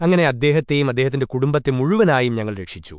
അങ്ങനെ അദ്ദേഹത്തെയും അദ്ദേഹത്തിന്റെ കുടുംബത്തെ മുഴുവനായും ഞങ്ങൾ രക്ഷിച്ചു